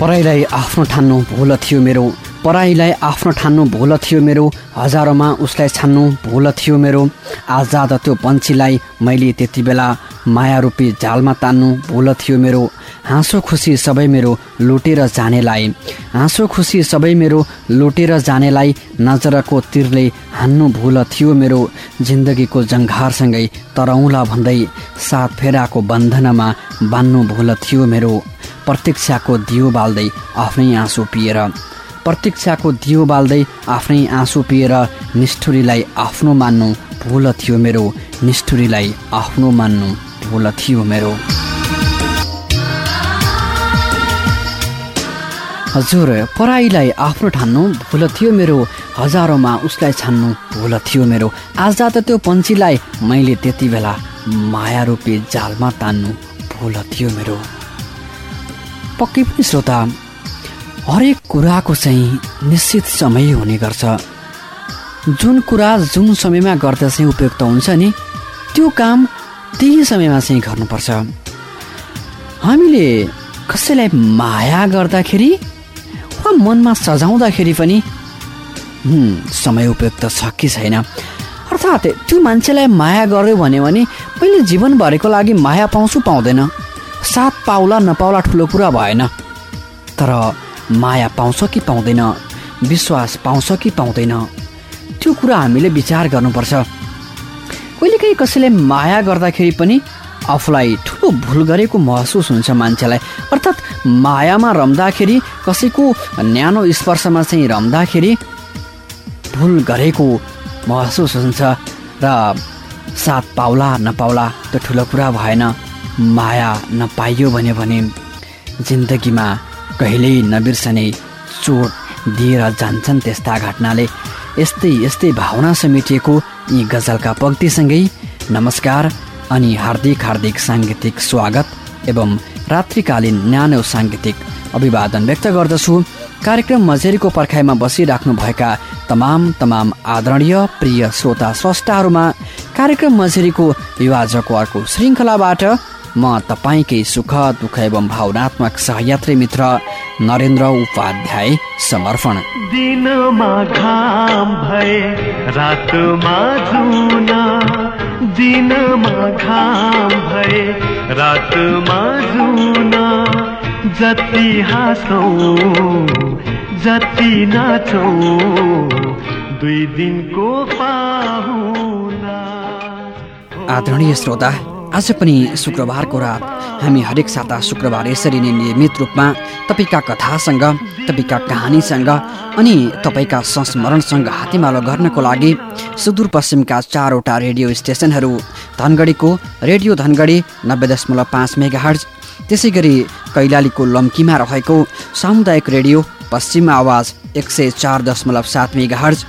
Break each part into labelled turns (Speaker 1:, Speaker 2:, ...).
Speaker 1: पराईलाई आफ्नो ठान्नु भुल थियो मेरो पराईलाई आफ्नो ठान्नु भुल थियो मेरो। हजारौँमा उसलाई छान्नु भुल थियो मेरो। आजाद त्यो पन्छीलाई मैले त्यति बेला माया रूपी जालमा तान्नु भुल थियो मेरो। हाँसो खुसी सबै मेरो लुटेर जानेलाई। हाँसो खुसी सबै मेरो लुटेर जानेलाई नजरको तिरले हान्नु भुल थियो मेरो। जिन्दगीको जङ्घारसँगै तरौँला भन्दै सात फेराको बन्धनमा बान्नु भुल थियो मेरो। प्रतीक्षाको दियो बाल्दै आफ्नै आँसु पिएर प्रतीक्षाको दियो बाल्दै आफ्नै आँसु पिएर निष्ठुरीलाई आफ्नो मान्नु भुल थियो मेरो। निष्ठुरीलाई आफ्नो मान्नु भुल थियो मेरो। हजुर पराईलाई आफ्नो ठान्नु भुल थियो मेरो। हजारौँमा उसलाई छान्नु भुल थियो मेरो। आज त त्यो पन्छीलाई मैले त्यति बेला माया रूपी जालमा तान्नु भुल थियो मेरो। पक्कै पनि श्रोता हरेक कुराको चाहिँ निश्चित समय हुने गर्छ। जुन कुरा जुन समयमा गर्दा चाहिँ उपयुक्त हुन्छ नि त्यो काम त्यही समयमा चाहिँ गर्नुपर्छ। हामीले कसैलाई माया गर्दाखेरि वा मनमा सजाउँदाखेरि पनि समय उपयुक्त छ कि छैन? अर्थात् त्यो मान्छेलाई माया भन्यो भने मैले जीवनभरिको लागि माया पाउँछु पाउँदैन। सात पाउला नपाउला ठुलो कुरा भएन। तर माया पाउँछ कि पाउँदैन? विश्वास पाउँछ कि पाउँदैन? त्यो कुरा हामीले विचार गर्नुपर्छ। कहिलेकाहीँ कसैले माया गर्दाखेरि पनि आफूलाई ठुलो भुल गरेको महसुस हुन्छ मान्छेलाई। अर्थात् मायामा रम्दाखेरि कसैको न्यानो स्पर्शमा चाहिँ रम्दाखेरि भुल गरेको महसुस हुन्छ र साथ पाउला नपाउला त्यो ठुलो कुरा भएन। माया नपाइयो भने जिन्दगीमा कहिल्यै नबिर्सने चोट दिएर जान्छन् त्यस्ता घटनाले। यस्तै यस्तै भावना समेटिएको यी गजलका पङ्क्तिसँगै नमस्कार अनि हार्दिक हार्दिक साङ्गीतिक स्वागत एवं रात्रिकालीन न्यानो साङ्गीतिक अभिवादन व्यक्त गर्दछु। कार्यक्रम मजेरीको पर्खाइमा बसिराख्नुभएका तमाम तमाम आदरणीय प्रिय श्रोता स्रष्टाहरूमा कार्यक्रम मजेरीको युवाजको अर्को श्रृङ्खलाबाट म तपाईँकै सुख दुःख एवं भावनात्मक सहयात्री मित्र नरेन्द्र उपाध्याय समर्पण।
Speaker 2: दिनमा घाम भए रातमा जुना दिनमा घाम भए रातमा जुना जति हाँसौ जति नाचौ दुई दिनको पाहुना।
Speaker 1: आदरणीय श्रोता आज पनि शुक्रबारको रात। हामी हरेक साता शुक्रबार यसरी नै नियमित रूपमा तपाईँका कथासँग तपाईँका कहानीसँग अनि तपाईँका संस्मरणसँग हातेमालो गर्नको लागि सुदूरपश्चिमका चारवटा रेडियो स्टेसनहरू धनगढीको रेडियो धनगढी नब्बे दशमलव पाँच मेगा हर्ज त्यसै गरी कैलालीको लम्कीमा रहेको सामुदायिक रेडियो पश्चिम आवाज एक सय चार दशमलव सात मेगा हर्ज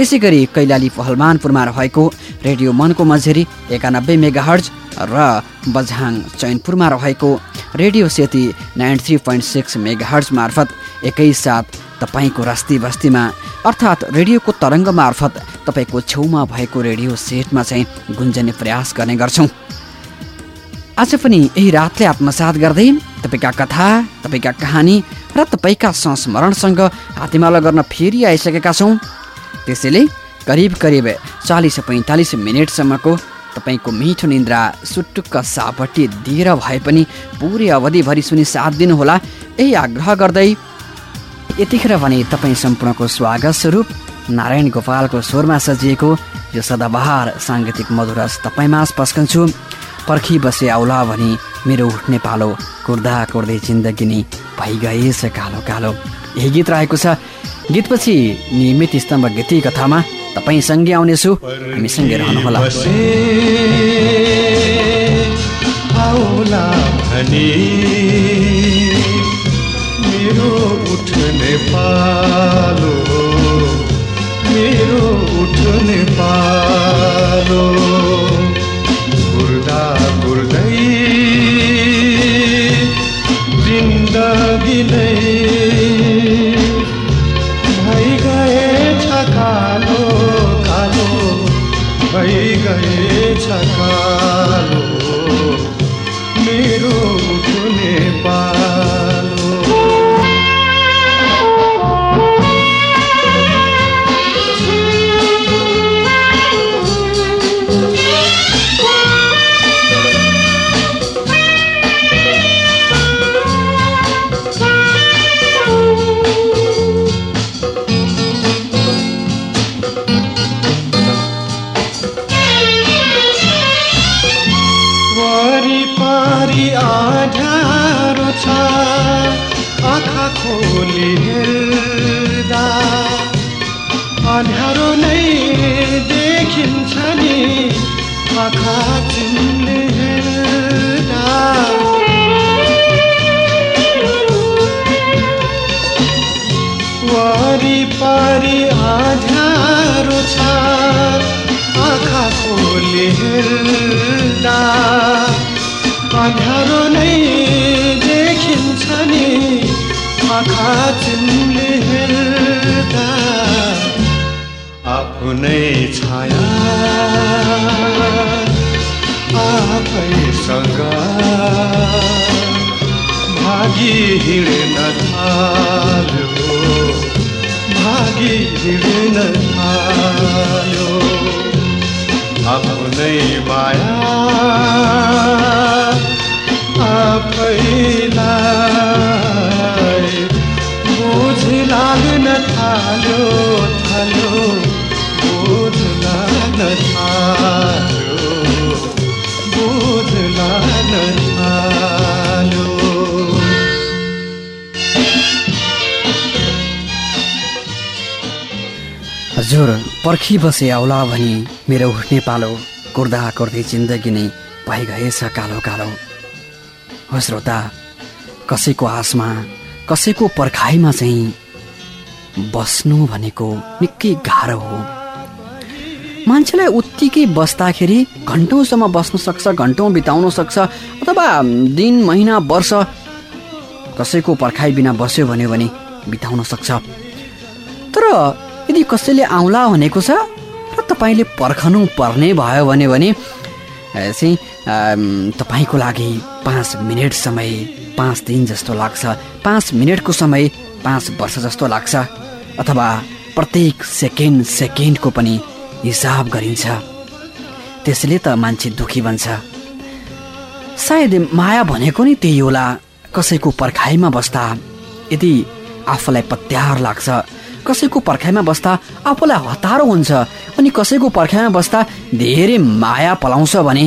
Speaker 1: त्यसै गरी कैलाली पहलमानपुरमा रहेको रेडियो मनको मझेरी एकानब्बे मेगा हर्ज र बझाङ चैनपुरमा रहेको radio Seti ninety three point six megahertz मार्फत एकैसाथ तपाईँको रस्ती बस्तीमा अर्थात् रेडियोको तरङ्ग मार्फत तपाईँको छेउमा भएको रेडियो सेटमा चाहिँ गुन्जने प्रयास गर्ने गर्छौँ। आज पनि यही रातले आत्मसात गर्दै तपाईँका कथा तपाईँका कहानी र तपाईँका संस्मरणसँग हातेमालो गर्न फेरि आइसकेका छौँ। त्यसैले करिब करिब चालिस पैँतालिस मिनटसम्मको तपाईँको मिठो निन्द्रा सुटुक्क सापट्टि दिएर भए पनि पुरै अवधिभरि सुनि साथ दिनुहोला। यही आग्रह गर्दै यतिखेर भने तपाईँ सम्पूर्णको स्वागत स्वरूप नारायण गोपालको स्वरमा सजिएको यो सदाबहार साङ्गीतिक मधुरस तपाईँमा पस्कन्छु। पर्खी बसे आउला भनी मेरो उठ्ने पालो कुर्दा कुर्दै जिन्दगी नै भइगएछ कालो कालो। यही गीत रहेको छ। गीतपछि नियमित स्तम्भ गीती कथामा तपाईँसँगै आउनेछु। हामीसँगै रहनुहोला।
Speaker 2: मेरो उठ्ने पालो मेरो उठ्ने पालो। भइगएछ कालो मेरो उठ्ने पालो आफैसँग भागी हिँड्न थाल्यो। भागी हिँड्न थाल्यो। आफ्नै माया आफैलाई बोझ लाग्न थाल्यो थाल्यो बोझ लाग्न थाल्यो।
Speaker 1: हजुर पर्खी बसे आउला भनी मेरो उठ्ने पालो कुर्दा कुर्दै जिन्दगी नै भइगएछ कालो कालो। हो श्रोता कसैको आसमा कसैको पर्खाइमा चाहिँ बस्नु भनेको निकै गाह्रो हो। मान्छेलाई उत्तिकै बस्दाखेरि घन्टौँसम्म बस्न सक्छ घन्टौँ बिताउन सक्छ अथवा दिन महिना वर्ष कसैको पर्खाइ बिना बस्यो भन्यो भने बिताउन सक्छ। तर यदि कसैले आउला भनेको छ र तपाईँले पर्खनु पर्ने भयो भने भने चाहिँ तपाईँको लागि पाँच मिनट समय पाँच दिन जस्तो लाग्छ पाँच मिनटको समय पाँच वर्ष जस्तो लाग्छ अथवा प्रत्येक सेकेन्ड सेकेन्डको पनि हिसाब गरिन्छ। त्यसले त मान्छे दुखी बन्छ। सायद माया भनेको नि त्यही होला। कसैको पर्खाइमा बस्दा यदि आफूलाई पत्यार लाग्छ कसैको पर्खाइमा बस्दा आफूलाई हतारो हुन्छ अनि कसैको पर्खाइमा बस्दा धेरै माया पलाउँछ भने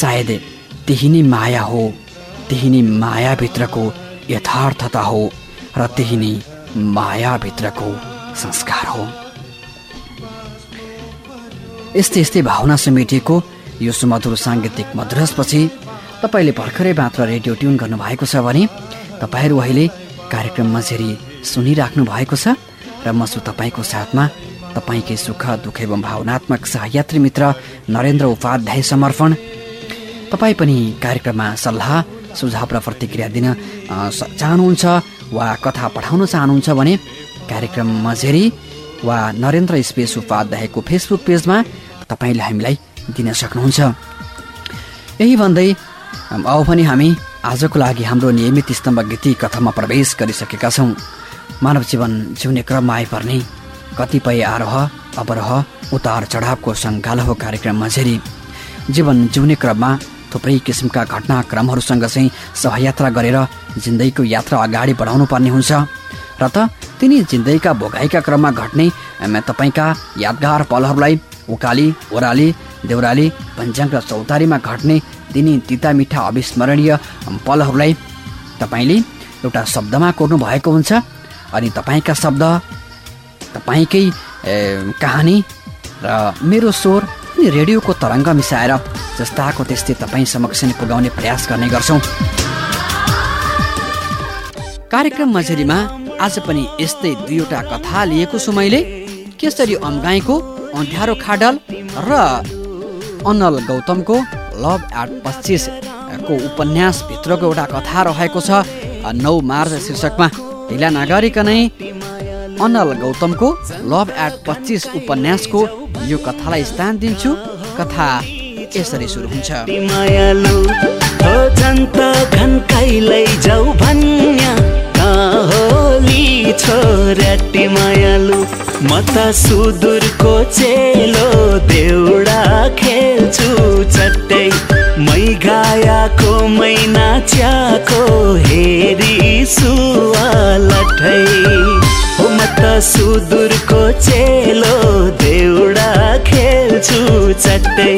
Speaker 1: सायद त्यही नै माया हो। त्यही नै मायाभित्रको यथार्थता हो र त्यही नै मायाभित्रको संस्कार हो। यस्तै यस्तै भावना समेटिएको यो सुमधुर साङ्गीतिक मधुरसपछि तपाईँले भर्खरै मात्र रेडियो ट्युन गर्नुभएको छ भने तपाईँहरू अहिले कार्यक्रम मझेरी सुनिराख्नु भएको छ र म छु तपाईँको साथमा तपाईँकै सुख दुःख एवं भावनात्मक सहयात्री मित्र नरेन्द्र उपाध्याय समर्पण। तपाईँ पनि कार्यक्रममा सल्लाह सुझाव र प्रतिक्रिया दिन चाहनुहुन्छ वा कथा पठाउन चाहनुहुन्छ भने कार्यक्रम मझेरी वा नरेन्द्र स्पेस उपाध्यायको फेसबुक पेजमा तपाईँले हामीलाई दिन सक्नुहुन्छ। यही भन्दै अब पनि हामी आजको लागि हाम्रो नियमित स्तम्भ गीति कथामा प्रवेश गरिसकेका छौँ। मानव जीवन जिउने क्रममा आइपर्ने कतिपय आरोह अवरोह उतार चढावको सङ्गालो कार्यक्रम मझेरी जीवन जिउने क्रममा थुप्रै किसिमका घटनाक्रमहरूसँग चाहिँ सहयात्रा गरेर जिन्दगीको यात्रा अगाडि बढाउनु पर्ने हुन्छ। र त तिनी जिन्दगीका भोगाइका क्रममा घट्ने तपाईँका यादगार पलहरूलाई उकाली ओह्राली देउराली पञ्चाङ र चौतारीमा घट्ने तिनी तिता मिठा अविस्मरणीय पलहरूलाई तपाईँले एउटा शब्दमा कोर्नु भएको हुन्छ। अनि तपाईँका शब्द तपाईँकै कहानी र मेरो स्वर अनि रेडियोको तरङ्ग मिसाएर जस्ताको त्यस्तै तपाईँ समक्ष नै पुर्याउने प्रयास गर्ने गर्छौँ। कार्यक्रम मझेरीमा आज पनि यस्तै दुईवटा कथा लिएको छु मैले। केसरी अम्गाईको अन्ध्यारो खाडल र अनल गौतमको लभ एट पच्चिस को उपन्यासभित्रको एउटा कथा रहेको छ नौ मार्च शीर्षकमा। ढिला नगरिकनै अनल गौतमको लभ एट पच्चिस उपन्यासको यो कथालाई स्थान दिन्छु। कथा यसरी सुरु हुन्छ।
Speaker 3: मायालु होली छोराटी मायालु। म त सुदूरको चेलो देउडा खेल्छु चट्टै। मै गायाको मैना च्याको हेरी सुवा लठै। म त सुदूरको चेलो देउडा खेल्छु चट्टै।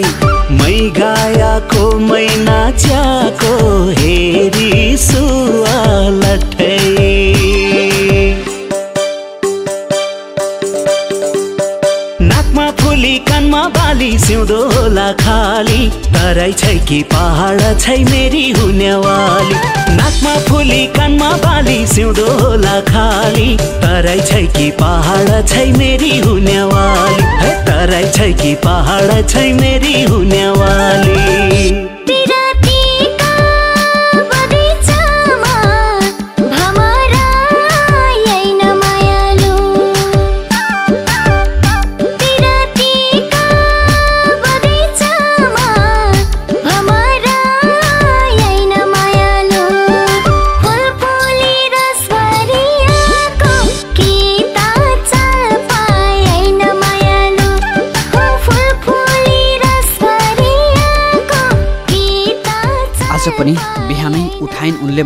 Speaker 3: मै मृगायाको मैना च्याको हेरी सुवा नाकमा बाली सिउँदो होला खाली। तराई छै कि पहाड छै मेरी हुनेवाली। नाकमा फुली कानमा बाली सिउँदो होला खाली। तराई छै कि पहाड छै मेरी हुनेवाली। तराई छै कि पहाड छै मेरी हुनेवाली।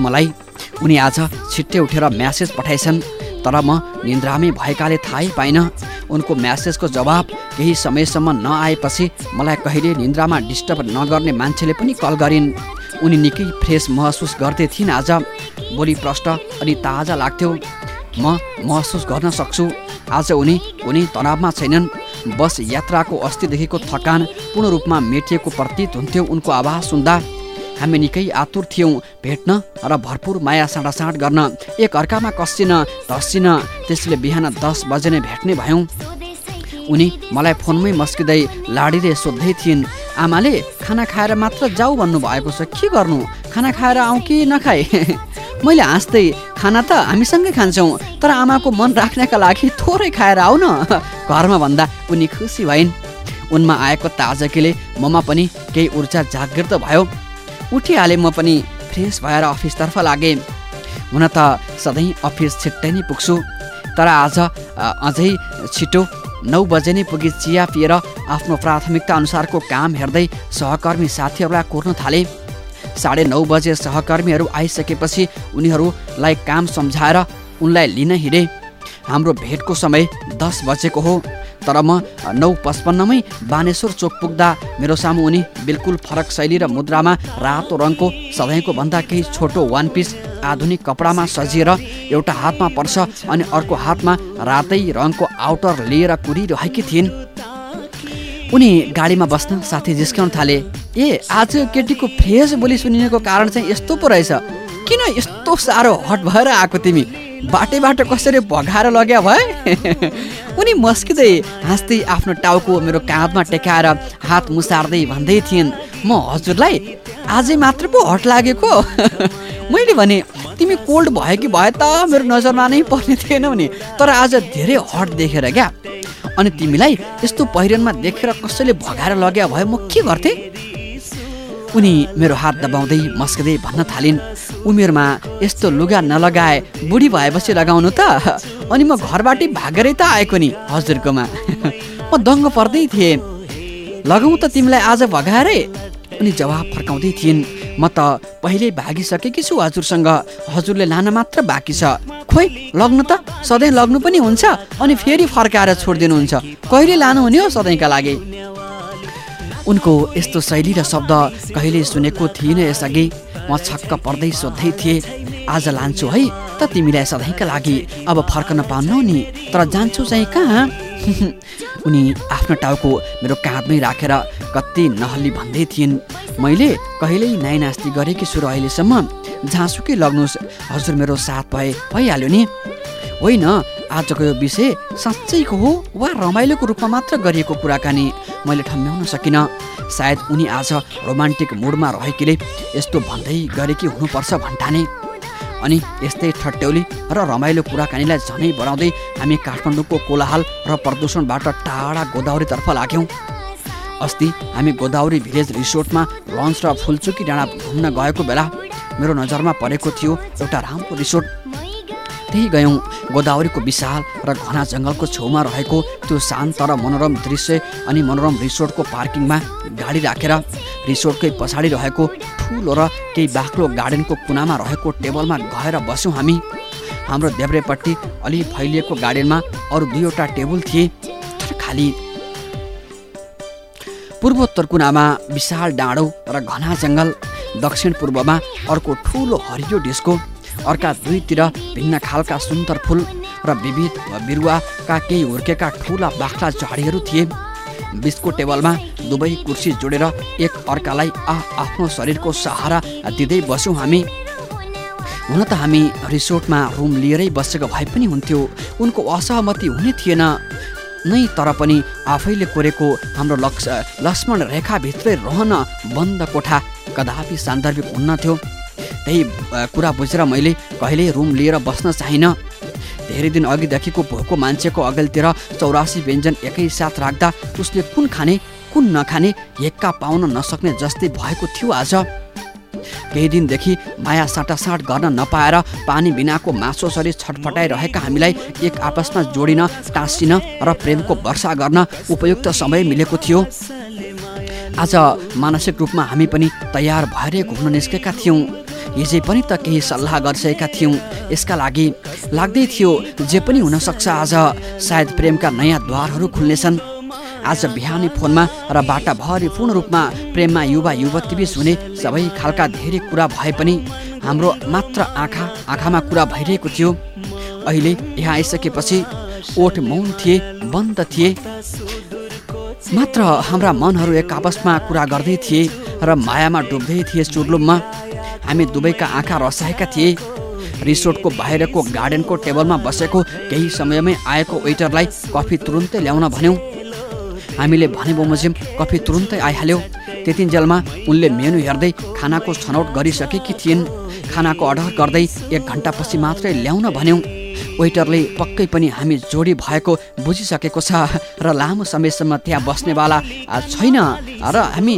Speaker 1: मलाई। उनी आज छिट्टै उठेर म्यासेज पठाइछन् तर म निन्द्रामै भएकाले थाहै पाइनँ। उनको म्यासेजको जवाब केही समयसम्म नआएपछि मलाई कहिले निन्द्रामा डिस्टर्ब नगर्ने मान्छेले पनि कल गरिन्। उनी निकै फ्रेस महसुस गर्दै थिइन् आज। बोली प्रष्ट अनि ताजा लाग्थ्यो। म महसुस गर्न सक्छु। आज उनी कुनै तनावमा छैनन्। बस यात्राको अस्तिदेखिको थकान पूर्ण रूपमा मेटिएको प्रतीत हुन्थ्यो उनको आवाज सुन्दा। हामी निकै आतुर थियौँ। भेट्न र भरपुर माया साँडासाँड गर्न। एक अर्कामा कसिन धसिन त्यसले बिहान दस बजे नै भेट्ने भयौँ। उनी मलाई फोनमै मस्किँदै लाडीले सोध्दै थिइन् आमाले खाना खाएर मात्र जाऊ भन्नुभएको छ के गर्नु? खाना खाएर आउँ कि नखाए मैले हाँस्दै खाना त हामीसँगै खान्छौँ तर आमाको मन राख्नका लागि थोरै खाएर आऊ न घरमा भन्दा उनी खुसी भइन्। उनमा आएको ताजकीले ममा पनि केही ऊर्जा जागृत भयो। उठिहालेँ म पनि फ्रेस भएर अफिसतर्फ लागेँ। हुन त सधैँ अफिस छिट्टै नै पुग्छु। तर आज अझै छिटो नौ बजे नै पुगी चिया पिएर आफ्नो प्राथमिकता अनुसारको काम हेर्दै सहकर्मी साथीहरूलाई कुर्न थालेँ। साढे नौ बजे सहकर्मीहरू आइसकेपछि उनीहरूलाई काम सम्झाएर उनलाई लिन हिँडेँ। हाम्रो भेटको समय दस बजेको हो। तर म नौ पचपन्नमै बानेश्वर चोक पुग्दा मेरो सामु उनी बिल्कुल फरक शैली र मुद्रामा रातो रङको सधैँको भन्दा केही छोटो वान पिस आधुनिक कपडामा सजिएर एउटा हातमा पर्छ अनि अर्को हातमा रातै रङको आउटर लिएर कुरिरहेकी थिइन्। उनी गाडीमा बस्न साथी जिस्काउन थाले ए आज केटीको फ्रेस बोली सुनिएको कारण चाहिँ यस्तो पो रहेछ। किन यस्तो साह्रो हट भएर आएको तिमी? बाटै बाटो कसरी भगाएर लग्या भए? उनी मस्किँदै हाँस्दै आफ्नो टाउको मेरो काँधमा टेकाएर हात मुसार्दै भन्दै थिइन् म हजुरलाई आजै मात्र पो हट लागेको? मैले भने तिमी कोल्ड भयो कि भए त? मेरो नजरमा नै पर्ने थिएन भने तर आज धेरै हट देखेर क्या? अनि तिमीलाई यस्तो पहिरनमा देखेर कसैले भगाएर लग्या भए म के गर्थेँ? उनी मेरो हात दबाउँदै मस्किँदै भन्न थालिन्। उमेरमा यस्तो लुगा नलगाए बुढी भएपछि लगाउनु त? अनि म घरबाटै भागेरै त आएको नि हजुरकोमा। म दङ्ग पर्दै थिएँ। लगाउँ त तिमीलाई आज भगाएरै? उनी जवाब फर्काउँदै थिइन्। म त पहिल्यै भागिसकेकी छु हजुरसँग। हजुरले लान मात्र बाँकी छ। खोइ लग्नु त? सधैँ लग्नु पनि हुन्छ। अनि फेरि फर्काएर छोडिदिनुहुन्छ। कहिले लानुहुने हो सधैँका लागि? उनको यस्तो शैली र शब्द कहिले सुनेको थिइनँ यसअघि। म छक्क पर्दै सोध्दै थिएँ आज लान्छु है त तिमीलाई सधैँका लागि अब फर्कन पाउनु नि तर जान्छु चाहिँ कहाँ? उनी आफ्नो टाउको मेरो काँधमै राखेर कति नहल्ली भन्दै थिइन्। मैले कहिल्यै नाइ नास्ति गरेकी छु र अहिलेसम्म जहाँसुकै लग्नुहोस् हजुर मेरो साथ भए भइहाल्यो नि। होइन आजको यो विषय साँच्चैको हो वा रमाइलोको रूपमा मात्र गरिएको कुराकानी? मैले ठम्ब्याउन सकिनँ। सायद उनी आज रोमान्टिक मुडमा रहेकीले यस्तो भन्दै गरेकी हुनुपर्छ भन्ठाने। अनि यस्तै ठट्यौली र रमाइलो कुराकानीलाई झनै बढाउँदै हामी काठमाडौँको कोलाहाल र प्रदूषणबाट टाढा गोदावरीतर्फ लाग्यौँ। अस्ति हामी गोदावरी भिलेज रिसोर्टमा लन्च र फुलचुकी डाँडा घुम्न गएको बेला मेरो नजरमा परेको थियो एउटा राम्रो रिसोर्ट। त्यही गयौँ। गोदावरीको विशाल र घना जङ्गलको छेउमा रहेको त्यो शान्त र मनोरम दृश्य अनि मनोरम रिसोर्टको पार्किङमा गाडी राखेर रिसोर्टकै पछाडि रहेको ठुलो र केही बाक्लो गार्डनको कुनामा रहेको टेबलमा गएर बस्यौँ हामी। हाम्रो देब्रेपट्टि अलि फैलिएको गार्डनमा अरू दुईवटा टेबल थिए खाली। पूर्वोत्तर कुनामा विशाल डाँडो र घना जङ्गल दक्षिण पूर्वमा अर्को ठुलो हरियो डिस्को अर्का दुईतिर भिन्न खालका सुन्दर फुल र विविध बिरुवाका केही हुर्केका ठुला बाख्रा झाडीहरू थिए। बिचको टेबलमा दुवै कुर्सी जोडेर एक अर्कालाई आ आफ्नो शरीरको सहारा दिँदै बस्यौँ हामी। हुन त हामी रिसोर्टमा रुम लिएरै बसेको भए पनि हुन्थ्यो। उनको असहमति हुने थिएन। नै तर पनि आफैले कोरेको हाम्रो लक्ष लक्ष्मण रेखाभित्रै रहन बन्द कोठा कदापि सान्दर्भिक हुन्न थियो त्यही कुरा बुझेर मैले कहिल्यै रुम लिएर बस्न चाहिनँ। धेरै दिन अघिदेखिको भोको मान्छेको अगलतिर चौरासी व्यञ्जन एकैसाथ राख्दा उसले कुन खाने कुन नखाने हेक्का पाउन नसक्ने जस्तै भएको थियो आज। केही दिनदेखि माया साटासाट गर्न नपाएर पानी बिनाको मासोसरी छटपटाइरहेका हामीलाई एक आपसमा जोडिन टाँसिन र प्रेमको वर्षा गर्न उपयुक्त समय मिलेको थियो। आज मानसिक रूपमा हामी पनि तयार भएरै घुम्न निस्केका थियौँ। हिजै पनि त केही सल्लाह गरिसकेका थियौँ। यसका लागि लाग्दै थियो जे पनि हुनसक्छ आज सायद प्रेमका नयाँ द्वारहरू खुल्नेछन्। आज बिहानै फोनमा र बाटाभरि पूर्ण रूपमा प्रेममा युवा युवतीबीच हुने सबै खालका धेरै कुरा भए पनि हाम्रो मात्र आँखा आँखामा कुरा भइरहेको थियो। अहिले यहाँ आइसकेपछि ओठ मौन थिए बन्द थिए। मात्र हाम्रा मनहरू एक आपसमा कुरा गर्दै थिए र मायामा डुब्दै थिए चुर्लुममा। हामी दुवैका आँखा रसाएका थिए। रिसोर्टको बाहिरको गार्डनको टेबलमा बसेको केही समयमै आएको वेटरलाई कफी तुरुन्तै ल्याउन भन्यौँ। हामीले भने बमोजिम कफी तुरुन्तै आइहाल्यो। त्यतिन्जेलमा उनले मेनु हेर्दै खानाको छनौट गरिसकेकी थिइन्। खानाको अर्डर गर्दै एक घन्टापछि मात्रै ल्याउन भन्यौँ। वेटरले पक्कै पनि हामी जोडी भएको बुझिसकेको छ। र लामो समयसम्म त्यहाँ बस्नेवाला छैन। र हामी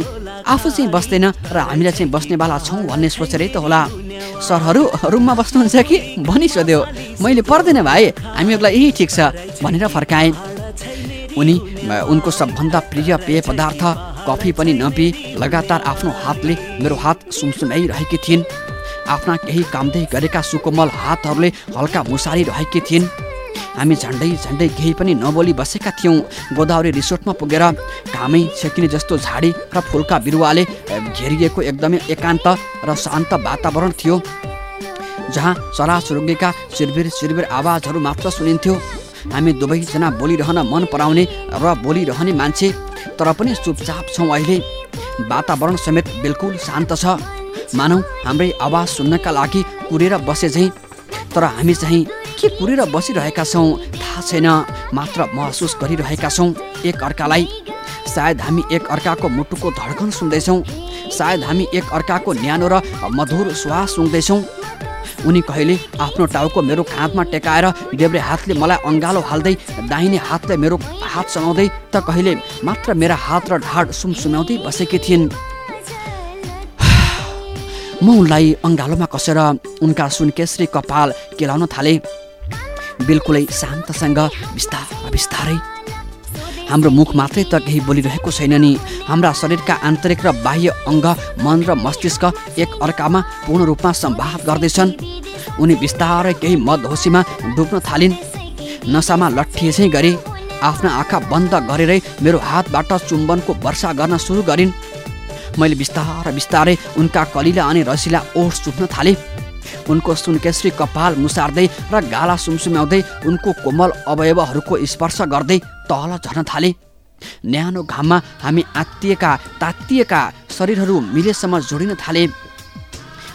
Speaker 1: आफू चाहिँ बस्दैन र हामीलाई चाहिँ बस्नेवाला छौँ भन्ने सोचेरै त होला। सरहरू रुममा बस्नुहुन्छ कि? भनी सोध्यो मैले पर्दैन भाइ हामीहरूलाई यही ठिक छ भनेर फर्काएँ। उनी उनको सबभन्दा प्रिय पेय पदार्थ कफी पनि नपिए लगातार आफ्नो हातले मेरो हात सुमसुमाइरहेकी थिइन्। आफ्ना केही कामदै गरेका सुकोमल हातहरूले हल्का मुसारिरहेकी थिइन्। हामी झन्डै झन्डै केही पनि नबोली बसेका थियौँ। गोदावरी रिसोर्टमा पुगेर घामै छेकिने जस्तो झाडी र फुलका बिरुवाले घेरिएको एकदमै एकान्त र शान्त वातावरण थियो जहाँ चराचुरुङ्गीका चिरबिर चिरबिर आवाजहरू मात्र सुनिन्थ्यो। हामी दुवैजना बोलिरहन मन पराउने र बोलिरहने मान्छे तर पनि चुपचाप छौँ अहिले। वातावरण समेत बिल्कुल शान्त छ। मानौ हाम्रै आवाज सुन्नका लागि कुरेर बसे झैँ तर हामी चाहिँ के कुरेर बसिरहेका छौँ। थाहा छैन मात्र महसुस गरिरहेका छौँ एक अर्कालाई। सायद हामी एक अर्काको मुटुको धड्कन सुन्दैछौँ। सायद हामी एक अर्काको न्यानो र मधुर श्वास सुन्दैछौँ। उनी कहिले आफ्नो टाउको मेरो काँधमा टेकाएर देब्रे हातले मलाई अङ्गालो हाल्दै दाहिने हातले मेरो हात समाउँदै त कहिले मात्र मेरा हात र ढाड सुमसुम्याउँदै बसेकी थिइन्। म उनलाई अङ्गालोमा कसेर उनका सुनकेश्री कपाल केलाउन थालेँ। बिल्कुलै शान्तसँग बिस्तार बिस्तारै। हाम्रो मुख मात्रै त केही बोलिरहेको छैन नि। हाम्रा शरीरका आन्तरिक र बाह्य अङ्ग मन र मस्तिष्क एक अर्कामा पूर्ण रूपमा सम्वाद गर्दैछन्। उनी बिस्तारै केही मदहोसीमा डुब्न थालिन्। नसामा लट्ठिएछै गरी आफ्ना आँखा बन्द गरेरै मेरो हातबाट चुम्बनको वर्षा गर्न सुरु गरिन्। मैले बिस्तारै बिस्तारै उनका कलिला अनि रसिला ओठ चुप्न थालेँ। उनको सुनकेश्री कपाल मुसार्दै र गाला सुमसुम्याउँदै उनको कोमल अवयवहरूको स्पर्श गर्दै तल झर्न थाले। न्यानो घाममा हामी आत्तिएका तात्तिएका शरीरहरू मिलेसम्म जोडिन थाले।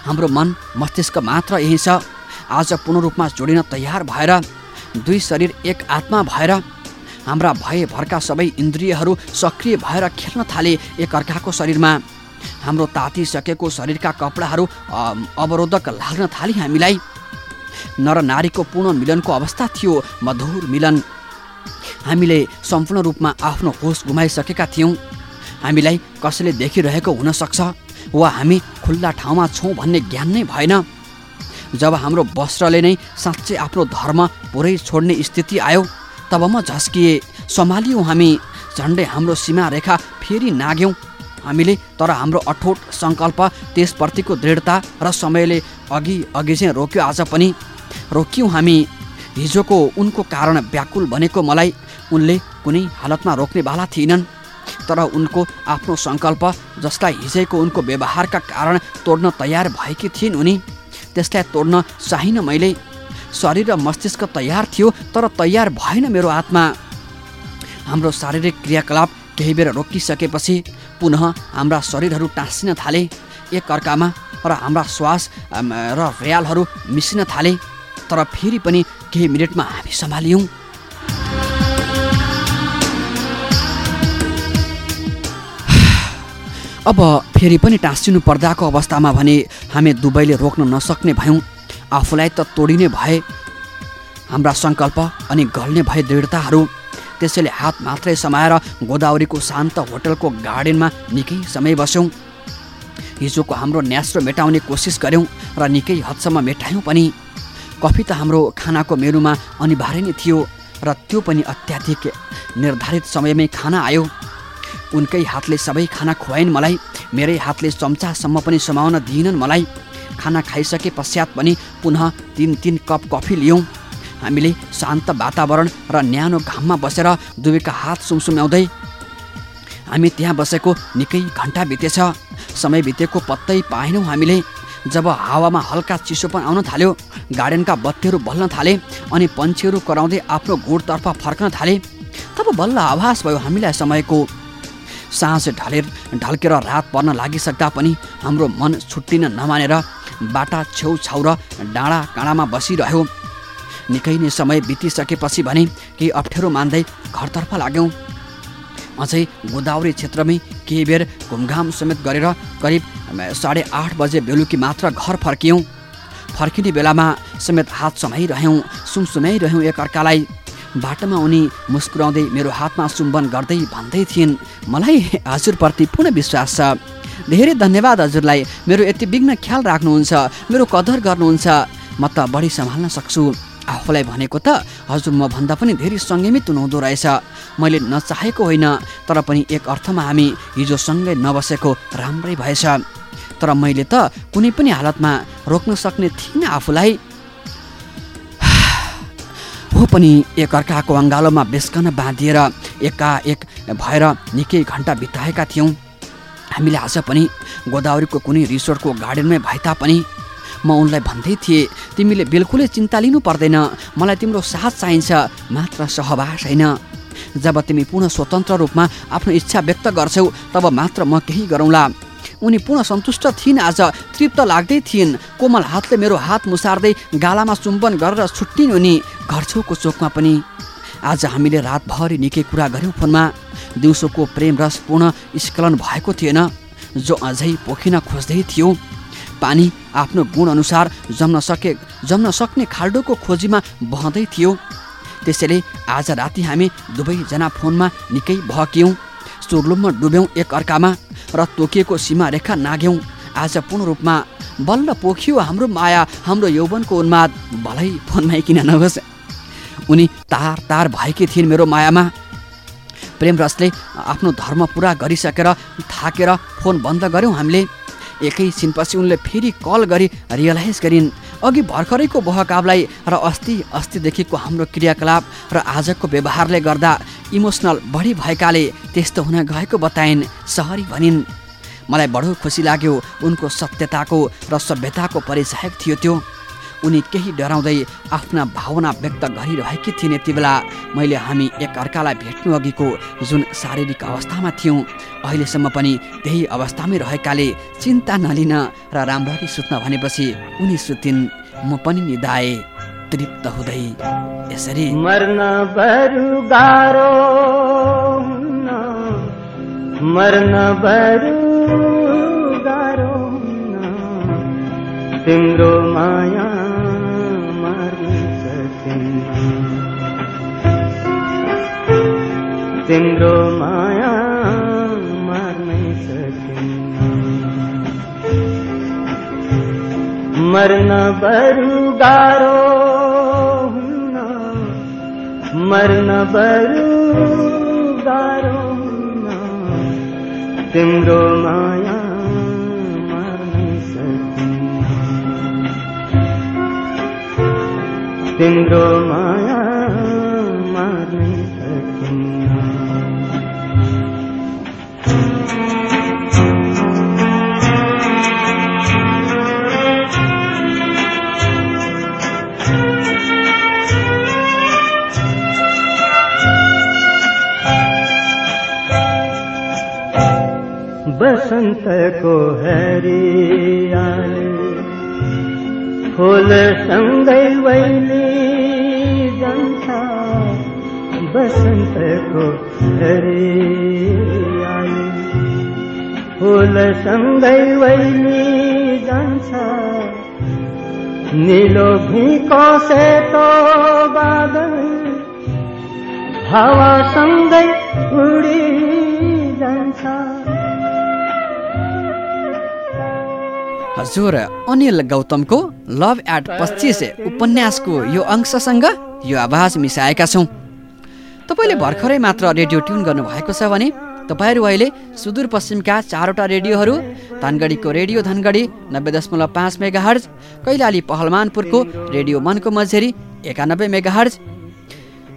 Speaker 1: हाम्रो मन मस्तिष्क मात्र यही छ। आज पूर्ण रूपमा जोडिन तयार भएर दुई शरीर एक आत्मा भएर हाम्रा भयभरका सबै इन्द्रियहरू सक्रिय भएर खेल्न थाले एक अर्काको शरीरमा। हाम्रो तातिसकेको शरीरका कपडाहरू अवरोधक लाग्न थाले हामीलाई। नर नारीको पूर्ण मिलनको अवस्था थियो मधुर मिलन। हामीले सम्पूर्ण रूपमा आफ्नो होस गुमाइसकेका थियौँ। हामीलाई कसैले देखिरहेको हुनसक्छ वा हामी खुल्ला ठाउँमा छौँ भन्ने ज्ञान नै भएन। जब हाम्रो वस्त्रले नै साँच्चै आफ्नो धर्म पुरै छोड्ने स्थिति आयो तब म झस्किएँ सम्हालियौँ हामी झन्डै हाम्रो सीमा रेखा फेरि नाग्यौँ। हामीले तर हाम्रो अठोट सङ्कल्प त्यसप्रतिको दृढता र समयले अघि अघि चाहिँ रोक्यो आज पनि। रोक्यौँ हामी। हिजोको उनको कारण व्याकुल भनेको मलाई उनले कुनै हालतमा रोक्नेवाला थिएनन्। तर उनको आफ्नो सङ्कल्प जसलाई हिजैको उनको व्यवहारका कारण तोड्न तयार भएकी थिइन् उनी त्यसलाई तोड्न चाहिन मैले। शरीर र मस्तिष्क तयार थियो तर तयार भएन मेरो आत्मा। हाम्रो शारीरिक क्रियाकलाप केही बेर रोकिसकेपछि पुनः हाम्रा शरीरहरू टाँसिन थाले एक अर्कामा र हाम्रा श्वास र र्यालहरू मिसिन थाले तर फेरि पनि केही मिनटमा हामी सम्हालियौँ। अब फेरि पनि टाँसिनु पर्दाको अवस्थामा भने हामी दुबईले रोक्न नसक्ने भयौँ। आफूलाई त तोडिने भए हाम्रा सङ्कल्प अनि गल्ने भए दृढताहरू त्यसैले हात मात्रै समाएर गोदावरीको शान्त होटलको गार्डनमा निकै समय बस्यौँ। हिजोको हाम्रो न्यास्रो मेटाउने कोसिस गऱ्यौँ र निकै हदसम्म मेटायौँ पनि। कफी त हाम्रो खानाको मेनुमा अनिवार्य नै थियो र त्यो पनि अत्याधिक निर्धारित समयमै खाना आयो। उनकै हातले सबै खाना खुवाइन् मलाई मेरै हातले चम्चासम्म पनि समाउन दिइनन् मलाई। खाना खाइसके पश्चात पनि पुनः तिन तिन कप कफी लियौँ। हामीले शान्त वातावरण र न्यानो घाममा बसेर दुवैका हात सुमसुम्याउँदै हामी त्यहाँ बसेको निकै घन्टा बितेछ। समय बितेको पत्तै पाएनौँ हामीले। जब हावामा हल्का चिसोपन आउन थाल्यो गार्डनका बत्तीहरू बल्न थाले अनि पन्छीहरू कराउँदै आफ्नो गुडतर्फ फर्कन थाले तब बल्ल आभास भयो हामीलाई समयको। साँझ ढलेर ढल्केर रात पर्न लागिसक्दा पनि हाम्रो मन छुट्टिन नमानेर बाटा छेउछाउ र डाँडा काँडामा बसिरह्यो। निकै नै समय बितिसकेपछि भने केही अप्ठ्यारो मान्दै घरतर्फ लाग्यौँ। अझै गोदावरी क्षेत्रमै केही बेर घुमघाम समेत गरेर करिब साढे आठ बजे बेलुकी मात्र घर फर्कियौँ। फर्किने बेलामा समेत हात समाइरह्यौँ सुमसुमाइरह्यौँ एकअर्कालाई। बाटोमा उनी मुस्कुराउँदै मेरो हातमा चुम्बन गर्दै भन्दै थिइन् मलाई हजुरप्रति पूर्ण विश्वास छ। धेरै धन्यवाद हजुरलाई। मेरो यति विघ्न ख्याल राख्नुहुन्छ मेरो कदर गर्नुहुन्छ। म त बढी सम्हाल्न सक्छु। आफूलाई भनेको त हजुर म भन्दा पनि धेरै सङ्गमित हुनुहुँदो रहेछ। मैले नचाहेको होइन तर पनि एक अर्थमा हामी हिजो सँगै नबसेको राम्रै भएछ। तर मैले त कुनै पनि हालतमा रोक्न सक्ने थिइनँ आफूलाई। हो पनि एकअर्काको अङ्गालोमा बेस्कन बाँधिएर एकाएक भएर निकै घन्टा बिताएका थियौँ। हामीले आज पनि गोदावरीको कुनै रिसोर्टको गार्डनमै भए तापनि म उनलाई भन्दै थिएँ तिमीले बिल्कुलै चिन्ता लिनु पर्दैन। मलाई तिम्रो साथ चाहिन्छ मात्र सहवास होइन। जब तिमी पुनः स्वतन्त्र रूपमा आफ्नो इच्छा व्यक्त गर्छौ तब मात्र म केही गरौँला उनी पुनः सन्तुष्ट थिइन् आज तृप्त लाग्दै थिइन्। कोमल हातले मेरो हात मुसार्दै गालामा चुम्बन गरेर छुट्टिन् उनी घरछेउको चोकमा पनि। आज हामीले रातभरि निकै कुरा गऱ्यौँ फोनमा। दिउँसोको प्रेम रस पूर्ण स्खलन भएको थिएन। जो अझै पोखिन खोज्दै थियो। पानी आफ्नो गुणअनुसार जम्न सके जम्न सक्ने खाल्डोको खोजीमा बहँदै थियो। त्यसैले आज राति हामी दुवैजना फोनमा निकै भकियौँ। सुर्लुममा डुब्यौँ एक अर्कामा र तोकिएको सीमा रेखा नाग्यौँ। आज पूर्ण रूपमा बल्ल पोखियो हाम्रो माया हाम्रो यौवनको उन्माद। भलै फोनमै किन नहोस् उनी तार तार भएकी थिइन् मेरो मायामा। प्रेम रसले आफ्नो धर्म पुरा गरिसकेर थाकेर फोन बन्द गऱ्यौँ हामीले। एकैछिनपछि उनले फेरि कल गरी रियलाइज गरिन्। अघि भर्खरैको बहकावलाई र अस्ति अस्तिदेखिको हाम्रो क्रियाकलाप र आजको व्यवहारले गर्दा इमोसनल बढी भएकाले त्यस्तो हुन गएको बताइन् सहरी भनिन्। मलाई बडो खुसी लाग्यो उनको सत्यताको र सभ्यताको परिचय थियो त्यो। उनी केही डराउँदै आफ्ना भावना व्यक्त गरिरहेकी थिइन् यति बेला। मैले हामी एकअर्कालाई भेट्नु अघिको जुन शारीरिक अवस्थामा थियौँ अहिलेसम्म पनि त्यही अवस्थामै रहेकाले चिन्ता नलिन र राम्ररी सुत्न भनेपछि उनी सुतिन् म पनि निधाए तृप्त हुँदै। यसरी
Speaker 2: तिम्रो माया तिम्रो माया मर्नै सकिन्न मर्न बरु गाह्रो हुन्न। मर्न बरु गाह्रो हुन्न। तिम्रो माया मर्नै सकिन्न तिम्रो को हरियाली। फुल सँगै वैली जान्छ बसन्तको हरियाली। फुल सँगै वैली जान्छ निलो भिको सेतो बादल हावासँगै उडी
Speaker 1: हजुर अनिल गौतमको लभ एट पच्चिस उपन्यासको यो अंशसँग यो आवाज मिसाएका छौँ। तपाईँले भर्खरै मात्र रेडियो ट्युन गर्नुभएको छ भने तपाईँहरू अहिले सुदूरपश्चिमका चारवटा रेडियोहरू धनगढीको रेडियो धनगढी नब्बे दशमलव पाँच मेगा हर्ज कैलाली पहलमानपुरको रेडियो मनको मझेरी एकानब्बे मेगा हर्ज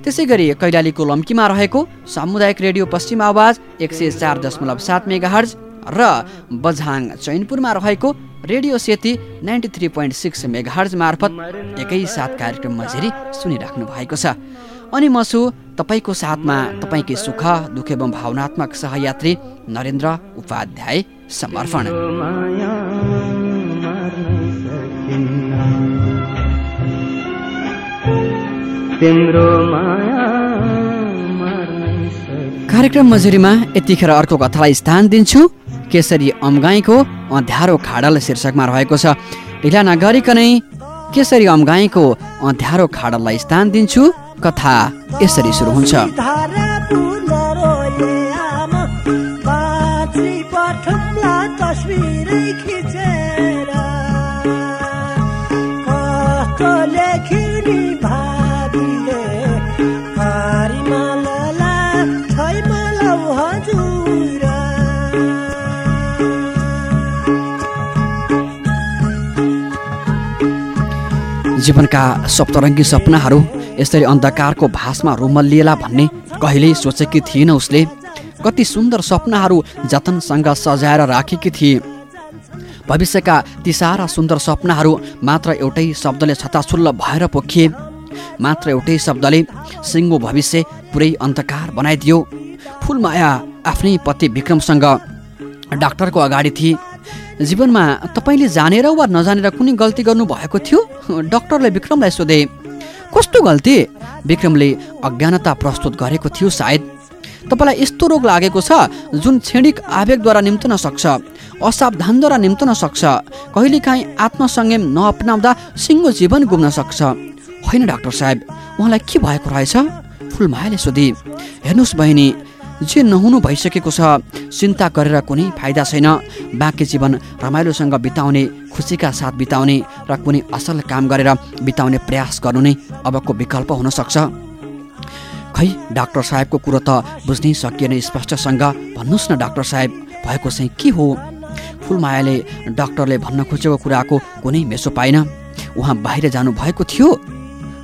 Speaker 1: त्यसै गरी कैलालीको लम्कीमा रहेको सामुदायिक रेडियो पश्चिम आवाज एक सय चार दशमलव सात मेगा हर्ज र बझाङ चैनपुरमा रहेको radio Seti ninety three point six megahertz मार्फत एकैसाथ कार्यक्रम मझेरी सुनिराख्नु भएको छ। अनि म छु तपाईँको साथमा तपाईँकै सुख दुःख एवं भावनात्मक सहयात्री नरेन्द्र उपाध्याय समर्पण। कार्यक्रम मजुरीमा यतिखेर अर्को कथालाई स्थान दिन्छु। केसरी अम्गाईको अँध्यारो खाडल शीर्षकमा रहेको छ। ढिला नगरिकनै केसरी अम्गाईको अँध्यारो खाडललाई स्थान दिन्छु। कथा यसरी सुरु हुन्छ। जीवनका सप्तरङ्गी सपनाहरू यसरी अन्धकारको भासमा रुमल्लिएला भन्ने कहिल्यै सोचेकी थिएन उसले। कति सुन्दर सपनाहरू जतनसँग सजाएर राखेकी थिए। भविष्यका ती सारा सुन्दर सपनाहरू मात्र एउटै शब्दले छताछुल्ल भएर पोखिए। मात्र एउटै शब्दले सिङ्गो भविष्य पुरै अन्धकार बनाइदियो। फुलमाया आफ्नै पति विक्रमसँग डाक्टरको अगाडि थिए। जीवनमा तपाईँले जानेर वा नजानेर कुनै गल्ती गर्नुभएको थियो? डक्टरले विक्रमलाई सोधे। कस्तो गल्ती? विक्रमले अज्ञानता प्रस्तुत गरेको थियो सायद। तपाईँलाई यस्तो रोग लागेको छ जुन क्षणिक आवेगद्वारा निम्तन सक्छ असावधानद्वारा निम्तन सक्छ कहिलेकाहीँ आत्मसंयम नअपनाउँदा सिङ्गो जीवन गुम्न सक्छ। होइन डाक्टर साहेब उहाँलाई के भएको रहेछ? फुलमायाले सोधे। हेर्नुहोस् बहिनी जे नहुनु भइसकेको छ चिन्ता गरेर कुनै फाइदा छैन। बाँकी जीवन रमाइलोसँग बिताउने खुसीका साथ बिताउने र कुनै असल काम गरेर बिताउने प्रयास गर्नु नै अबको विकल्प हुन सक्छ। खै डाक्टर साहेबको कुरो त बुझ्नै सकिएन स्पष्टसँग। भन्नुहोस् न डाक्टर साहेब भएको चाहिँ के हो? फुलमायाले डाक्टरले भन्न खोजेको कुराको कुनै मेसो पाइन उहाँ बाहिर जानुभएको थियो।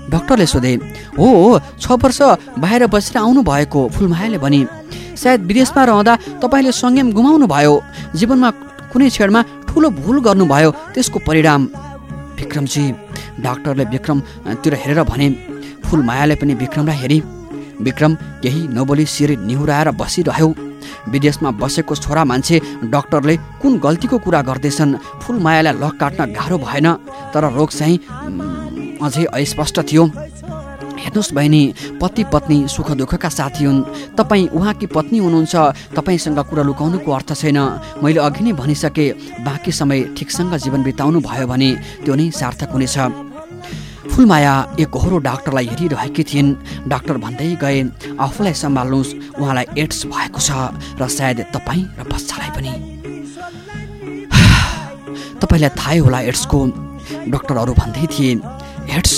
Speaker 1: डाक्टरले सोधे हो हो छ वर्ष बाहिर बसेर आउनु भएको फुलमायाले भने। सायद विदेशमा रहँदा तपाईँले संयम गुमाउनु भयो जीवनमा कुनै क्षणमा ठुलो भुल गर्नुभयो त्यसको परिणाम। विक्रमजी डाक्टरले विक्रमतिर हेरेर भने। फुलमायाले पनि विक्रमलाई हेरी। विक्रम केही नबोली शिर निहुराएर बसिरह्यो। विदेशमा बसेको छोरा मान्छे डाक्टरले कुन गल्तीको कुरा गर्दैछन्? फुलमायालाई लक काट्न गाह्रो भएन तर रोग चाहिँ अझै अस्पष्ट थियो। हेर्नुहोस् बहिनी पति पत्नी सुख दुःखका साथी हुन्। तपाईँ उहाँकी पत्नी हुनुहुन्छ तपाईँसँग कुरा लुकाउनुको अर्थ छैन। मैले अघि नै भनिसकेँ बाँकी समय ठिकसँग जीवन बिताउनु भयो भने त्यो नै सार्थक हुनेछ। फुलमाया एक घोरो डाक्टरलाई हेरिरहेकी थिइन्। डाक्टर भन्दै गए आफूलाई सम्हाल्नुहोस् उहाँलाई एड्स भएको छ र सायद तपाईँ र बच्चालाई पनि। तपाईँलाई थाहै होला एड्सको। डक्टरहरू भन्दै थिए। एड्स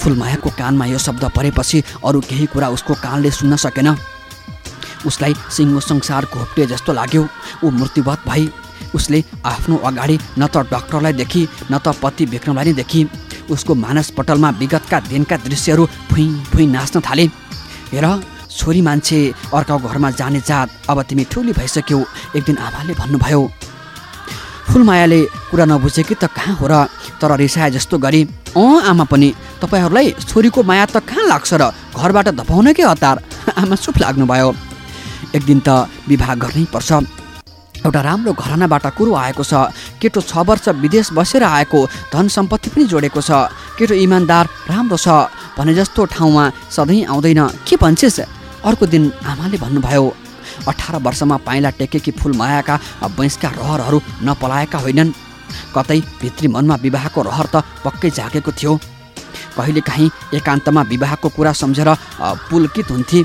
Speaker 1: फुलमायाको कानमा यो शब्द परेपछि अरू केही कुरा उसको कानले सुन्न सकेन। उसलाई सिङ्गो संसार घोप्टे जस्तो लाग्यो। ऊ मृत्युवत भई उसले आफ्नो अगाडि न त डक्टरलाई देखि न त पति विक्रमलाई नै देखि। उसको मानसपटलमा विगतका दिनका दृश्यहरू फुइँ फुइँ नाच्न थाले। हेर छोरी मान्छे अर्काको घरमा जाने जात अब तिमी ठुली भइसक्यौ। एक दिन आमाले भन्नुभयो फुलमायाले कुरा नबुझेकी त कहाँ हो र? तर रिसाए जस्तो गरी अँ आमा पनि तपाईँहरूलाई छोरीको माया त कहाँ लाग्छ र? घरबाट धपाउन के हतार? आमा चुप लाग्नुभयो. एक दिन त विवाह गर्नै पर्छ। एउटा राम्रो घरानाबाट कुरो आएको छ। केटो छ वर्ष विदेश बसेर आएको धन सम्पत्ति पनि जोडेको छ। केटो इमान्दार राम्रो छ। भने जस्तो ठाउँमा सधैँ आउँदैन। के भन्छेस्? अर्को दिन आमाले भन्नुभयो अठार वर्षमा पाइला टेकेकी फुलमायाका वैँसका रहरहरू नपलाएका होइनन्। कतै भित्री मनमा विवाहको रहर त पक्कै जागेको थियो। कहिलेकाहीँ एकान्तमा विवाहको कुरा सम्झेर पुलकित हुन्थे।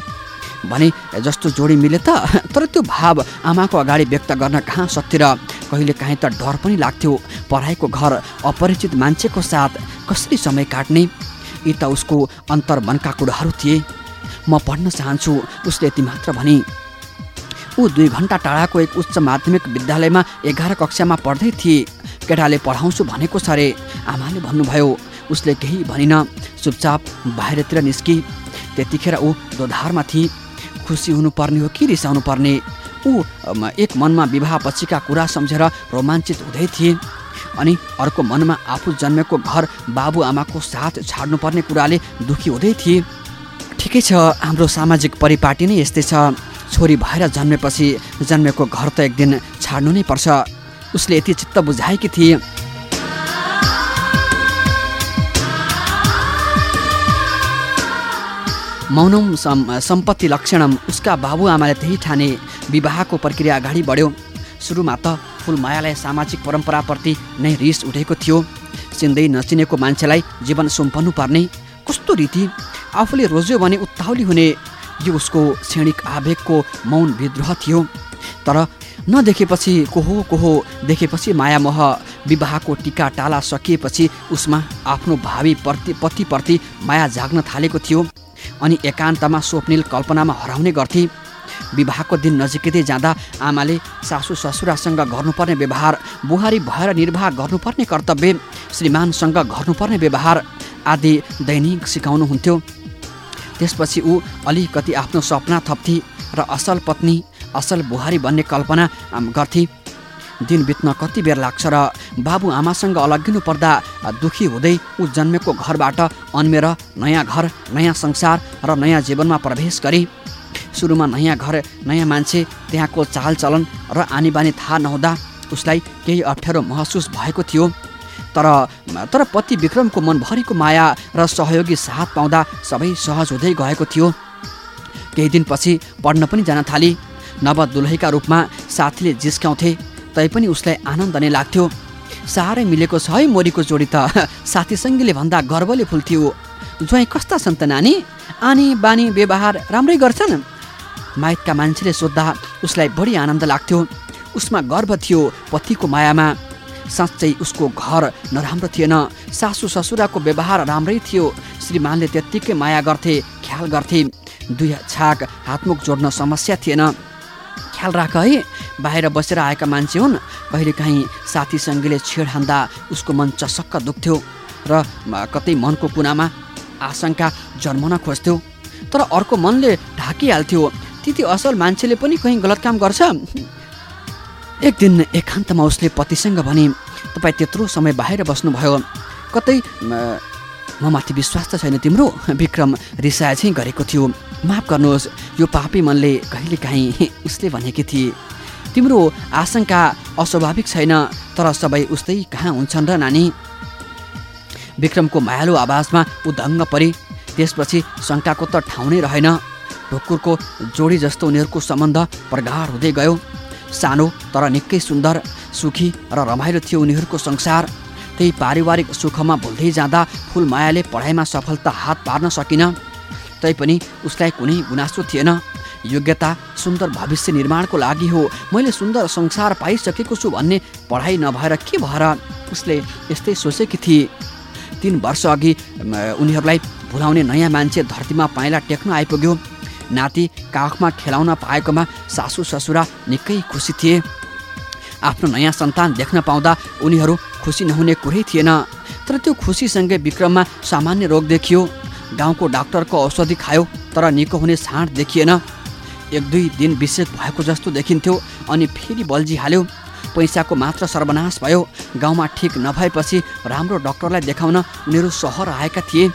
Speaker 1: भने जस्तो जोडी मिले त तर त्यो भाव आमाको अगाडि व्यक्त गर्न कहाँ सक्थे र? कहिलेकाहीँ त डर पनि लाग्थ्यो। पढाइको घर अपरिचित मान्छेको साथ कसरी समय काट्ने? यी त उसको अन्तर्मनका कुराहरू थिए। म पढ्न चाहन्छु उसले यति मात्र भनी। ऊ दुई घन्टा टाढाको एक उच्च माध्यमिक विद्यालयमा एघार कक्षामा पढ्दै थिए। केटाले पढाउँछु भनेको छ अरे आमाले भन्नुभयो उसले केही भनिन। चुपचाप बाहिरतिर निस्की। त्यतिखेर ऊ दोधारमा थिए। खुसी हुनुपर्ने हो कि रिसाउनु पर्ने ऊ एक मनमा विवाह पछिका कुरा सम्झेर रोमाञ्चित हुँदै थिए। अनि अर्को मनमा आफू जन्मेको घर बाबुआमाको साथ छाड्नुपर्ने कुराले दुखी हुँदै थिए। ठिकै छ हाम्रो सामाजिक परिपाटी नै यस्तै छ। छोरी भएर जन्मेपछि जन्मेको घर त एक दिन छाड्नु नै पर्छ। उसले यति चित्त बुझाएकी थिए। मौनम सम सम्पत्ति लक्षणम उसका बाबुआमाले त्यही ठाने विवाहको प्रक्रिया अगाडि बढ्यो। सुरुमा त फुलमायालाई सामाजिक परम्पराप्रति नै रिस उठेको थियो। चिन्दै नचिनेको मान्छेलाई जीवन सुम्पनु पर्ने। कस्तो रीति? आफूले रोज्यो भने उत्ताउली हुने। यो उसको क्षणिक आवेगको मौन विद्रोह थियो। तर नदेखेपछि कोहो कोहो देखेपछि मायामोह विवाहको टिका टाला सकिएपछि उसमा आफ्नो भावी प्रति पतिप्रति माया जाग्न थालेको थियो अनि एकान्तमा स्वप्निल कल्पनामा हराउने गर्थे। विवाहको दिन नजिकै जाँदा आमाले सासु ससुरासँग गर्नुपर्ने व्यवहार बुहारी भएर निर्वाह गर्नुपर्ने कर्तव्य श्रीमानसँग गर्नुपर्ने व्यवहार आदि दैनिक सिकाउनुहुन्थ्यो। त्यसपछि ऊ अलिकति आफ्नो सपना थप्थे र असल पत्नी असल बुहारी बन्ने कल्पना गर्थे। दिन बित्न कति बेर लाग्छ र बाबु आमासँग अलग्गिनु पर्दा दुखी हुँदै ऊ जन्मेको घरबाट अन्मेर नयाँ घर नयाँ संसार र नयाँ जीवनमा प्रवेश गरे। सुरुमा नयाँ घर नयाँ मान्छे त्यहाँको चालचलन र आनीबानी थाहा नहुँदा उसलाई केही अप्ठ्यारो महसुस भएको थियो। तर तर पति विक्रमको मनभरिको माया र सहयोगी साथ पाउँदा सबै सहज हुँदै गएको थियो। केही दिनपछि पढ्न पनि जान थाली। नव दुलहीका रूपमा साथीले जिस्काउँथे तैपनि उसलाई आनन्द नै लाग्थ्यो। साह्रै मिलेको छ है मोरीको जोडी त। साथीसँगीले भन्दा गर्वले फुल्थ्यो। ज्वाइँ कस्ता छन् त नानी? आनी बानी व्यवहार राम्रै गर्छन्। माइतका मान्छेले सोद्धा उसलाई बढी आनन्द लाग्थ्यो। उसमा गर्व थियो पतिको मायामा। साँच्चै उसको घर नराम्रो थिएन। सासु ससुराको व्यवहार राम्रै थियो। श्रीमानले त्यत्तिकै माया गर्थे ख्याल गर्थे। दुई छाक हातमुख जोड्न समस्या थिएन। ख्याल राख है बाहिर बसेर आएका मान्छे हुन्। कहिलेकाहीँ साथीसँगीले छेड हान्दा उसको मन चसक्क दुख्थ्यो र कतै मनको कुनामा आशंका जन्मन खोज्थ्यो। तर अर्को मनले ढाकिहाल्थ्यो। त्यति असल मान्छेले पनि कहीँ गलत काम गर्छ? एक दिन एकान्तमा उसले पतिसँग भने तपाईँ त्यत्रो समय बाहिर बस्नुभयो। कतै म, माथि विश्वास त छैन तिम्रो। विक्रम रिसाए चाहिँ गरेको थियो। माफ गर्नुहोस् यो पापी मनले कहिलेकाहीँ उसले भनेकी थिए। तिम्रो आशंका अस्वाभाविक छैन तर सबै उस्तै कहाँ हुन्छन् र नानी? विक्रमको मायालु आवाजमा ऊ दङ्ग परे। त्यसपछि शङ्काको त ठाउँ नै रहेन। ढुकुरको जोडी जस्तो उनीहरूको सम्बन्ध प्रगाढ हुँदै गयो। सानो तर निकै सुन्दर सुखी र रमाइलो थियो उनीहरूको संसार। त्यही पारिवारिक सुखमा भुल्दै जाँदा फुलमायाले पढाइमा सफलता हात पार्न सकिन। तैपनि उसलाई कुनै गुनासो थिएन। योग्यता सुन्दर भविष्य निर्माणको लागि हो। मैले सुन्दर संसार पाइसकेको छु भन्ने पढाइ नभएर के भएर उसले यस्तै सोचेकी थिए? तिन वर्ष अघि म, उनीहरूलाई भुलाउने नयाँ मान्छे धरतीमा पाइला टेक्न आइपुग्यो। नाति काखमा खेलाउन पाएकोमा सासु ससुरा निकै खुसी थिए। आफ्नो नयाँ सन्तान देख्न पाउँदा उनीहरू खुसी नहुने कुरै थिएन। तर त्यो खुसीसँगै विक्रममा सामान्य रोग देखियो। गाउँको डाक्टरको औषधि खायो तर निको हुने साँड देखिएन। एक दुई दिन विशेष भएको जस्तो देखिन्थ्यो अनि फेरि बल्झिहाल्यो। पैसाको मात्र सर्वनाश भयो। गाउँमा ठिक नभएपछि राम्रो डक्टरलाई देखाउन उनीहरू सहर आएका थिए।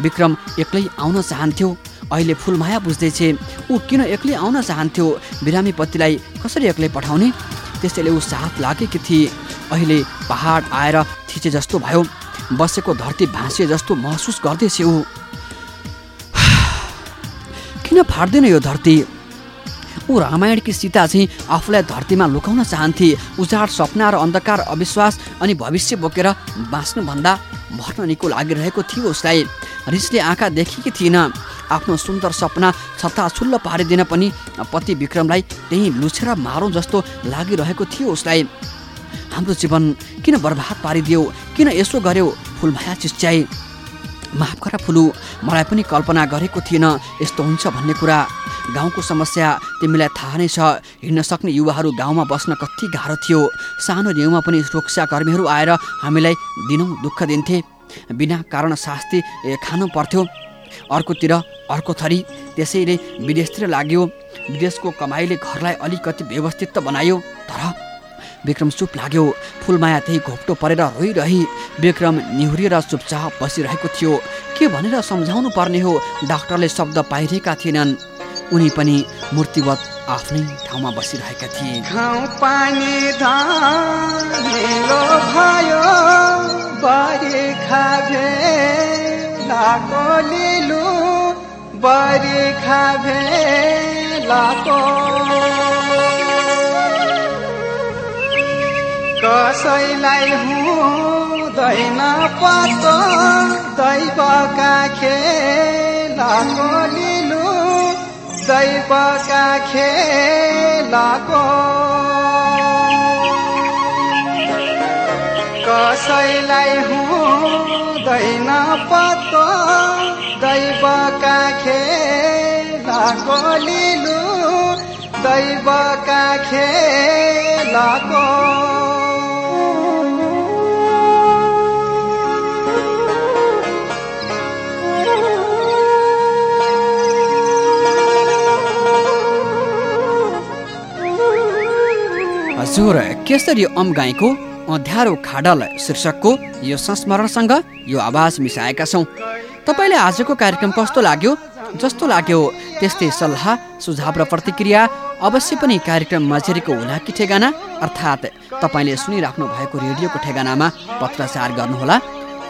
Speaker 1: विक्रम एक्लै आउन चाहन्थ्यो। अहिले फुलमाया बुझ्दैछे ऊ किन एक्लै आउन चाहन्थ्यो? बिरामी पतिलाई कसरी एक्लै पठाउने? त्यसैले ऊ साथ लागेकी थिए। अहिले पहाड आएर थिचे जस्तो भयो। बसेको धरती भाँसिए जस्तो महसुस गर्दैछ ऊ। किन फाट्दैन यो धरती? ऊ रामायणकी सीता चाहिँ आफूलाई धरतीमा लुकाउन चाहन्थे। उजाड सपना र अन्धकार अविश्वास अनि भविष्य बोकेर बाँच्नुभन्दा मर्न निको लागिरहेको थियो उसलाई। रिसले आँखा देखेकी थिएन। आफ्नो सुन्दर सपना छत्ताछुल्ल पारिदिन पनि पति विक्रमलाई त्यहीँ लुछेर मारौँ जस्तो लागिरहेको थियो उसलाई। हाम्रो जीवन किन बर्बाद पारिदियो? किन यसो गर्यो? फुलमाया चिच्याई। माफ गर फुलु मलाई पनि कल्पना गरेको थिएन यस्तो हुन्छ भन्ने कुरा। गाउँको समस्या तिमीलाई थाहा नै छ हिँड्न सक्ने युवाहरू गाउँमा बस्न कति गाह्रो थियो। सानो न्युमा पनि सुरक्षाकर्मीहरू आएर हामीलाई दिनौँ दुःख दिन्थे। बिना कारण शास्ति खानु पर्थ्यो। अर्कोतिर अर्को थरी त्यसैले विदेशतिर लाग्यो। विदेशको कमाइले घरलाई अलिकति व्यवस्थित त बनायो तर विक्रम चुप लाग्यो। फुलमाया त्यही घोप्टो परेर रोइरही विक्रम निहुरिएर चुपचाप बसिरहेको थियो। के भनेर सम्झाउनु पर्ने हो? डाक्टरले शब्द पाइरहेका थिएनन्। उनी पनि मूर्तिवत आफ्नै ठाउँमा बसिरहेका थिए।
Speaker 4: भयो भेलाको लिलु बरिखा भेलाको कसैलाई हुँदैन पत्तो दैवका खेलाको लिलु दैवका खेलाको कसैलाई हुँदैन पत्तो दैवका खेलाको लिलु दैवका खेलाको
Speaker 1: हजुर केसरी गाईको? अँध्यारो खाडल शीर्षकको यो संस्मरणसँग यो आवाज मिसाएका छौँ। तपाईँले आजको कार्यक्रम कस्तो लाग्यो? जस्तो लाग्यो त्यस्तै सल्लाह सुझाव र प्रतिक्रिया अवश्य पनि कार्यक्रम मझेरीको हुलाकी ठेगाना? अर्थात् तपाईँले सुनिराख्नु भएको रेडियोको ठेगानामा पत्रचार गर्नुहोला।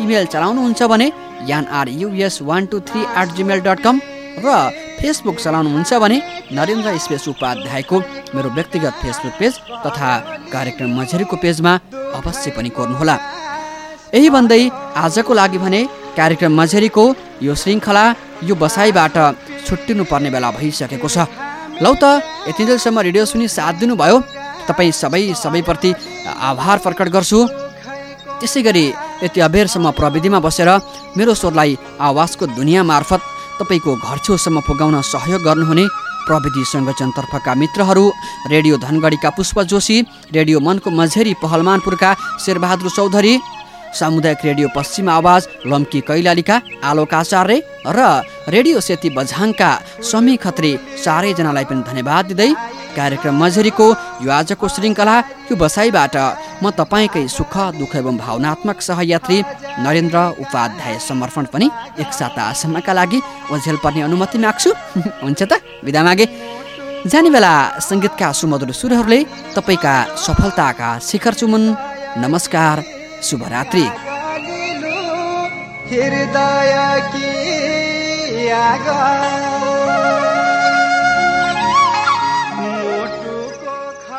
Speaker 1: इमेल चलाउनुहुन्छ भने यान R U S one two three eight Gmail dot com र फेसबुक चलाउनुहुन्छ भने नरेन्द्र स्पेस उपाध्यायको मेरो व्यक्तिगत फेसबुक पेज तथा कार्यक्रम मझेरीको पेजमा अवश्य पनि कोर्नुहोला यही भन्दै आजको लागि भने कार्यक्रम मझेरीको यो श्रृङ्खला यो बसाइबाट छुट्टिनु पर्ने बेला भइसकेको छ। लौ त यतिन्जेलसम्म रेडियो सुनि साथ दिनुभयो। तपाईँ सबै सबैप्रति आभार प्रकट गर्छु। त्यसै गरी यति अबेरसम्म प्रविधिमा बसेर मेरो स्वरलाई आवाजको दुनियाँ मार्फत तपाईँको घर छेउसम्म पुगाउन सहयोग गर्नुहुने प्रविधि सङ्गठनतर्फका मित्रहरू रेडियो धनगढीका पुष्प जोशी रेडियो मनको मझेरी पहलमानपुरका शेरबहादुर चौधरी सामुदायिक रेडियो पश्चिम आवाज लम्की कैलालीका आलोक आचार्य र रेडियो सेती बझाङका समी खत्री चारैजनालाई पनि धन्यवाद दिँदै कार्यक्रम मझेरीको यो आजको श्रृङ्खला यो बसाइबाट म तपाईँकै सुख दुःख एवं भावनात्मक सहयात्री नरेन्द्र उपाध्याय समर्पण पनि एक सातासम्मका लागि ओझेल पर्ने अनुमति माग्छु। हुन्छ त बिदा मागे। जाने बेला सङ्गीतका सुमधुर सुरहरूले तपाईँका सफलताका शिखर चुमुन। नमस्कार। शुभरात्रि।
Speaker 4: हृदय